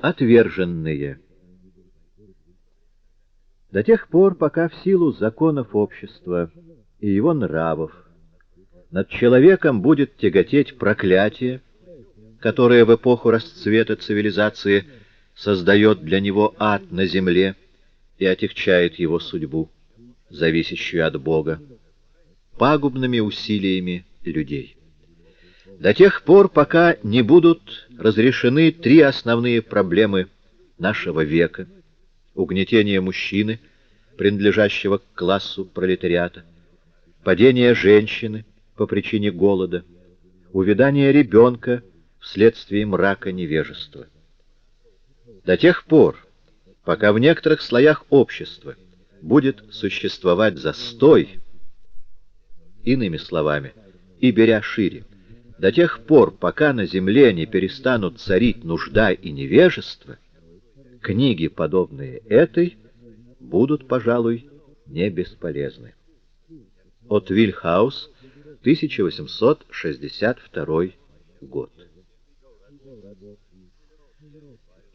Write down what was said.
Отверженные. До тех пор, пока в силу законов общества и его нравов над человеком будет тяготеть проклятие, которое в эпоху расцвета цивилизации создает для него ад на земле и отягчает его судьбу, зависящую от Бога, пагубными усилиями людей до тех пор, пока не будут разрешены три основные проблемы нашего века — угнетение мужчины, принадлежащего к классу пролетариата, падение женщины по причине голода, увядание ребенка вследствие мрака невежества. До тех пор, пока в некоторых слоях общества будет существовать застой, иными словами, и беря шире, до тех пор, пока на земле не перестанут царить нужда и невежество, книги, подобные этой, будут, пожалуй, не бесполезны. От Вильхаус, 1862 год.